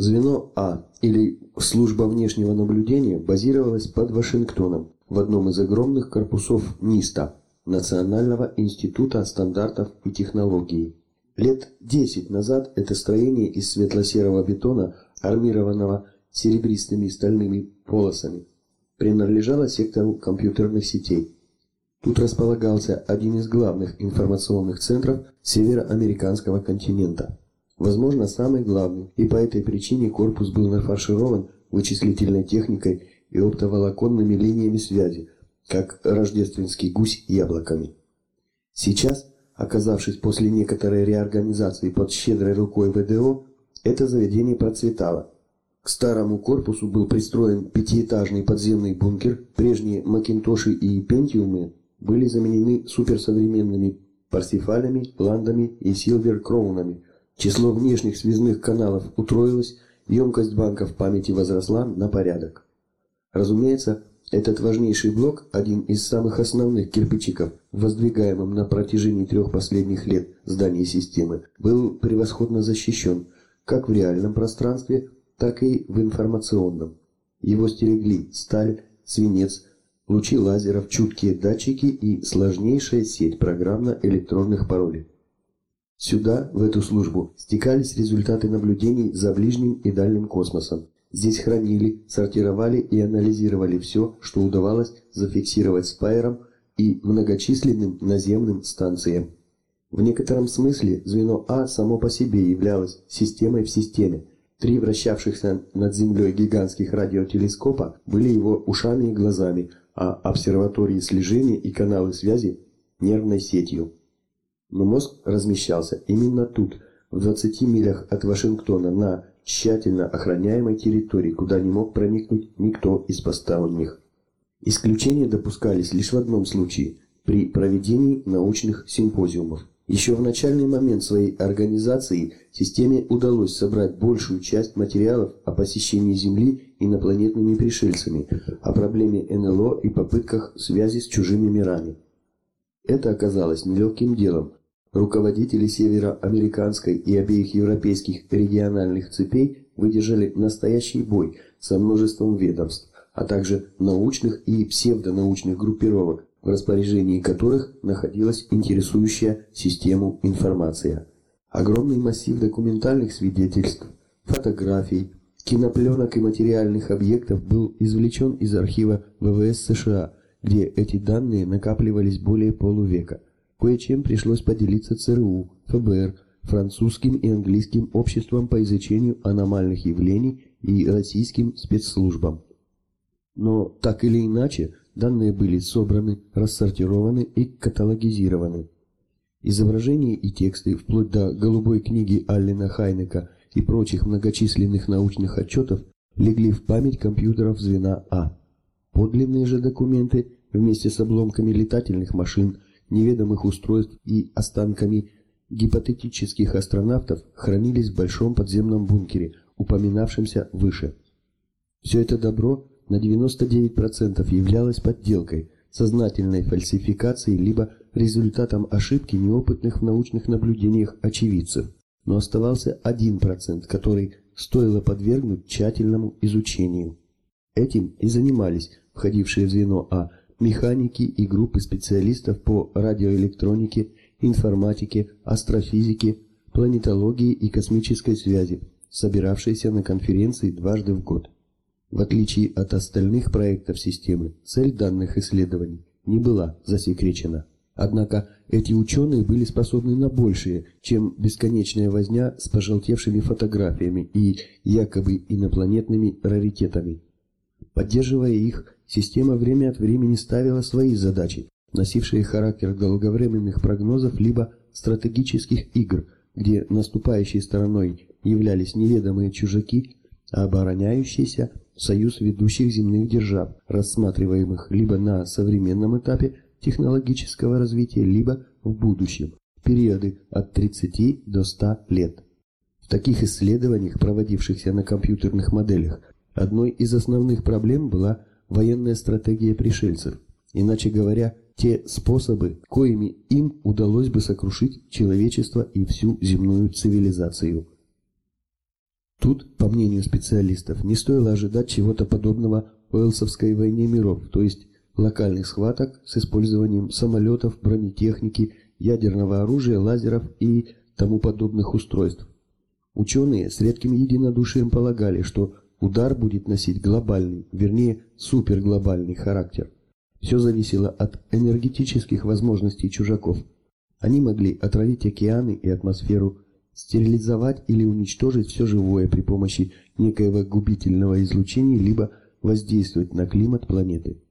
Звено А, или служба внешнего наблюдения, базировалось под Вашингтоном в одном из огромных корпусов НИСТа, Национального института стандартов и технологий. Лет 10 назад это строение из светло-серого бетона, армированного серебристыми стальными полосами, принадлежало сектору компьютерных сетей. Тут располагался один из главных информационных центров североамериканского континента. Возможно, самый главный, и по этой причине корпус был нафарширован вычислительной техникой и оптоволоконными линиями связи, как рождественский гусь яблоками. Сейчас, оказавшись после некоторой реорганизации под щедрой рукой ВДО, это заведение процветало. К старому корпусу был пристроен пятиэтажный подземный бункер, прежние Макинтоши и Пентиумы были заменены суперсовременными Парсифалями, Ландами и Силвер Кроунами – Число внешних связных каналов утроилось, емкость банков памяти возросла на порядок. Разумеется, этот важнейший блок, один из самых основных кирпичиков, воздвигаемым на протяжении трех последних лет зданий системы, был превосходно защищен как в реальном пространстве, так и в информационном. Его стерегли сталь, свинец, лучи лазеров, чуткие датчики и сложнейшая сеть программно-электронных паролей. Сюда, в эту службу, стекались результаты наблюдений за ближним и дальним космосом. Здесь хранили, сортировали и анализировали все, что удавалось зафиксировать спайером и многочисленным наземным станциям. В некотором смысле звено А само по себе являлось системой в системе. Три вращавшихся над Землей гигантских радиотелескопа были его ушами и глазами, а обсерватории слежения и каналы связи – нервной сетью. Но мозг размещался именно тут, в 20 милях от Вашингтона, на тщательно охраняемой территории, куда не мог проникнуть никто из посторонних. Исключения допускались лишь в одном случае – при проведении научных симпозиумов. Еще в начальный момент своей организации системе удалось собрать большую часть материалов о посещении Земли инопланетными пришельцами, о проблеме НЛО и попытках связи с чужими мирами. Это оказалось нелегким делом, Руководители североамериканской и обеих европейских региональных цепей выдержали настоящий бой со множеством ведомств, а также научных и псевдонаучных группировок, в распоряжении которых находилась интересующая систему информация. Огромный массив документальных свидетельств, фотографий, кинопленок и материальных объектов был извлечен из архива ВВС США, где эти данные накапливались более полувека – Кое-чем пришлось поделиться ЦРУ, ФБР, французским и английским обществом по изучению аномальных явлений и российским спецслужбам. Но так или иначе, данные были собраны, рассортированы и каталогизированы. Изображения и тексты, вплоть до голубой книги Аллена Хайнека и прочих многочисленных научных отчетов, легли в память компьютеров звена А. Подлинные же документы вместе с обломками летательных машин – неведомых устройств и останками гипотетических астронавтов хранились в большом подземном бункере, упоминавшемся выше. Все это добро на 99% являлось подделкой, сознательной фальсификацией либо результатом ошибки неопытных в научных наблюдениях очевидцев. Но оставался 1%, который стоило подвергнуть тщательному изучению. Этим и занимались входившие в звено А механики и группы специалистов по радиоэлектронике, информатике, астрофизике, планетологии и космической связи, собиравшиеся на конференции дважды в год. В отличие от остальных проектов системы, цель данных исследований не была засекречена. Однако эти ученые были способны на большее, чем бесконечная возня с пожелтевшими фотографиями и якобы инопланетными раритетами. Поддерживая их, система время от времени ставила свои задачи, носившие характер долговременных прогнозов либо стратегических игр, где наступающей стороной являлись неведомые чужаки, а обороняющийся союз ведущих земных держав, рассматриваемых либо на современном этапе технологического развития, либо в будущем, периоды от 30 до 100 лет. В таких исследованиях, проводившихся на компьютерных моделях, Одной из основных проблем была военная стратегия пришельцев, иначе говоря, те способы, коими им удалось бы сокрушить человечество и всю земную цивилизацию. Тут, по мнению специалистов, не стоило ожидать чего-то подобного Уэлсовской войне миров, то есть локальных схваток с использованием самолетов, бронетехники, ядерного оружия, лазеров и тому подобных устройств. Ученые с редким единодушием полагали, что удар будет носить глобальный, вернее, суперглобальный характер. Все зависело от энергетических возможностей чужаков. Они могли отравить океаны и атмосферу, стерилизовать или уничтожить все живое при помощи некоего губительного излучения, либо воздействовать на климат планеты.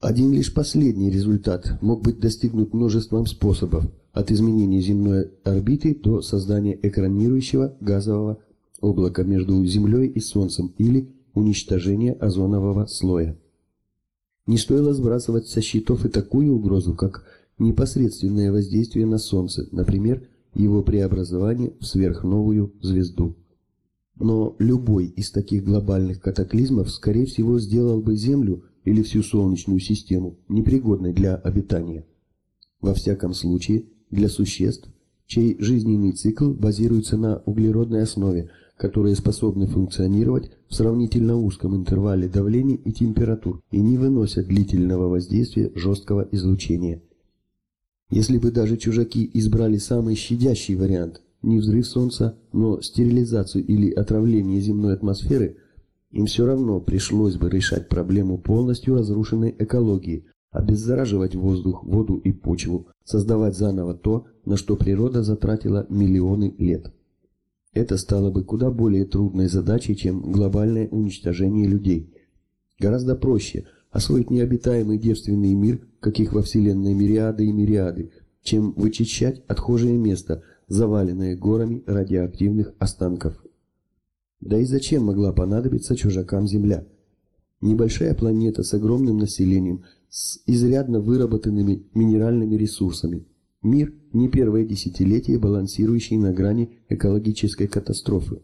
Один лишь последний результат мог быть достигнут множеством способов, от изменения земной орбиты до создания экранирующего газового облака между Землей и Солнцем или уничтожения озонового слоя. Не стоило сбрасывать со счетов и такую угрозу, как непосредственное воздействие на Солнце, например, его преобразование в сверхновую звезду. Но любой из таких глобальных катаклизмов, скорее всего, сделал бы Землю или всю Солнечную систему непригодной для обитания. Во всяком случае, для существ, чей жизненный цикл базируется на углеродной основе, которые способны функционировать в сравнительно узком интервале давлений и температур и не выносят длительного воздействия жесткого излучения. Если бы даже чужаки избрали самый щадящий вариант, не взрыв Солнца, но стерилизацию или отравление земной атмосферы, им все равно пришлось бы решать проблему полностью разрушенной экологии, обеззараживать воздух, воду и почву, создавать заново то, на что природа затратила миллионы лет. Это стало бы куда более трудной задачей, чем глобальное уничтожение людей. Гораздо проще освоить необитаемый девственный мир, каких во Вселенной мириады и мириады, чем вычищать отхожее место, заваленное горами радиоактивных останков. Да и зачем могла понадобиться чужакам Земля? Небольшая планета с огромным населением, с изрядно выработанными минеральными ресурсами. Мир, не первое десятилетие балансирующий на грани экологической катастрофы.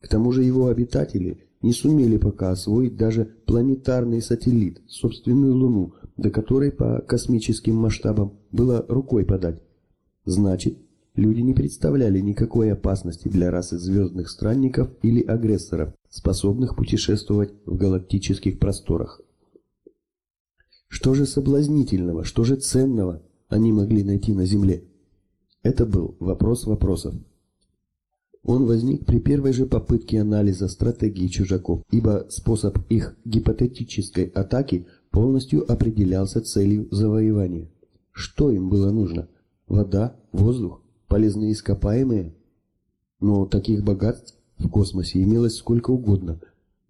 К тому же его обитатели не сумели пока освоить даже планетарный сателлит, собственную Луну, до которой по космическим масштабам было рукой подать. Значит, люди не представляли никакой опасности для расы звездных странников или агрессоров, способных путешествовать в галактических просторах. Что же соблазнительного, что же ценного они могли найти на Земле? Это был вопрос вопросов. Он возник при первой же попытке анализа стратегии чужаков, ибо способ их гипотетической атаки полностью определялся целью завоевания. Что им было нужно? Вода, воздух, полезные ископаемые? Но таких богатств в космосе имелось сколько угодно.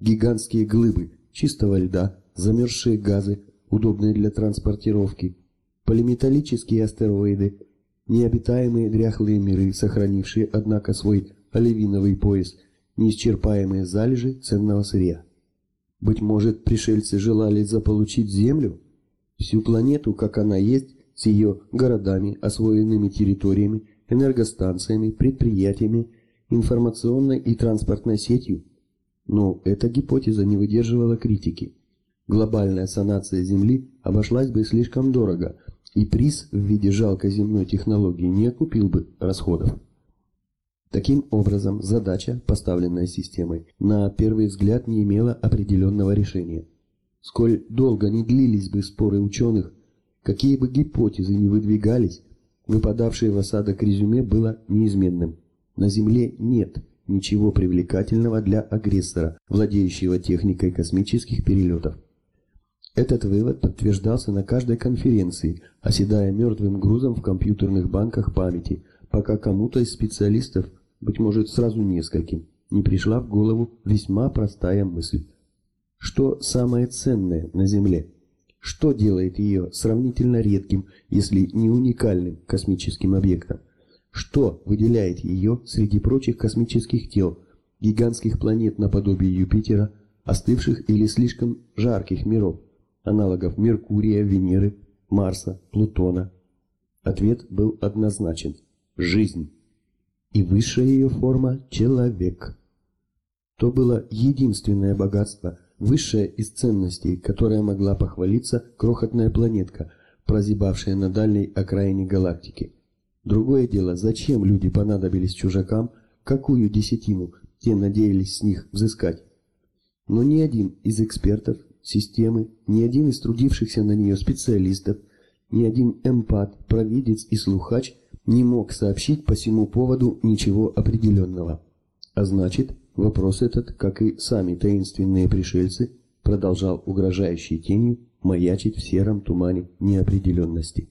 Гигантские глыбы чистого льда, замерзшие газы, удобные для транспортировки, полиметаллические астероиды, необитаемые дряхлые миры, сохранившие, однако, свой оливиновый пояс, неисчерпаемые залежи ценного сырья. Быть может, пришельцы желали заполучить Землю? Всю планету, как она есть, с ее городами, освоенными территориями, энергостанциями, предприятиями, информационной и транспортной сетью. Но эта гипотеза не выдерживала критики. Глобальная санация Земли обошлась бы слишком дорого, и приз в виде жалкой земной технологии не окупил бы расходов. Таким образом, задача, поставленная системой, на первый взгляд не имела определенного решения. Сколь долго не длились бы споры ученых, какие бы гипотезы ни выдвигались, выпадавшее в осадок резюме было неизменным. На Земле нет ничего привлекательного для агрессора, владеющего техникой космических перелетов. Этот вывод подтверждался на каждой конференции, оседая мертвым грузом в компьютерных банках памяти, пока кому-то из специалистов, быть может сразу нескольким, не пришла в голову весьма простая мысль. Что самое ценное на Земле? Что делает ее сравнительно редким, если не уникальным космическим объектом? Что выделяет ее среди прочих космических тел, гигантских планет наподобие Юпитера, остывших или слишком жарких миров? Аналогов Меркурия, Венеры, Марса, Плутона? Ответ был однозначен – жизнь. И высшая ее форма – человек. То было единственное богатство, высшее из ценностей, которое могла похвалиться крохотная планетка, прозябавшая на дальней окраине галактики. Другое дело, зачем люди понадобились чужакам, какую десятину те надеялись с них взыскать. Но ни один из экспертов системы, ни один из трудившихся на нее специалистов, ни один эмпат, провидец и слухач не мог сообщить по всему поводу ничего определенного. А значит, вопрос этот, как и сами таинственные пришельцы, продолжал угрожающей тенью маячить в сером тумане неопределенности.